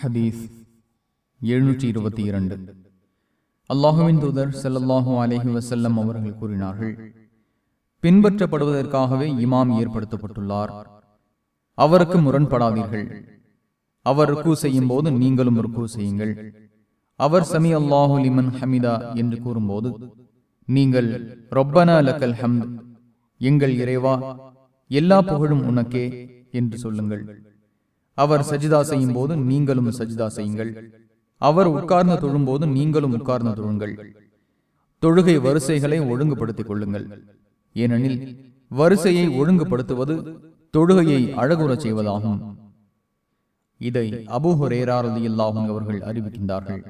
ஹதீஸ் எழுநூற்றி இருபத்தி இரண்டு. அல்லாஹுவின் தூதர் ஸல்லல்லாஹு அலைஹி வசல்லம் அவர்கள் கூறினார்கள் பின்பற்றப்படுவதற்காகவே இமாம் ஏற்படுத்தப்பட்டுள்ளார். அவருக்கு முரண்படாதீர்கள். அவர் ருக்கு செய்யும் போது நீங்களும் ருக்கு செய்யுங்கள். அவர் சமி அல்லாஹு லிமன் ஹமிதா என்று கூறும்போது நீங்கள் ரொப்பன லக்கல் ஹம்த் எங்கள் இறைவா எல்லா புகழும் உனக்கே என்று சொல்லுங்கள். அவர் சஜிதா செய்யும் போது நீங்களும் சஜிதா செய்யுங்கள். அவர் உட்கார்ந்து தொழும்போது நீங்களும் உட்கார்ந்து தொழுங்கள். தொழுகை வரிசைகளை ஒழுங்குபடுத்திக் கொள்ளுங்கள். ஏனெனில் வரிசையை ஒழுங்குபடுத்துவது தொழுகையை அழகுறச் செய்வதாகும். இதை அபூஹுரேரா ரலியல்லாஹு அவர்கள் அறிவிக்கின்றார்கள்.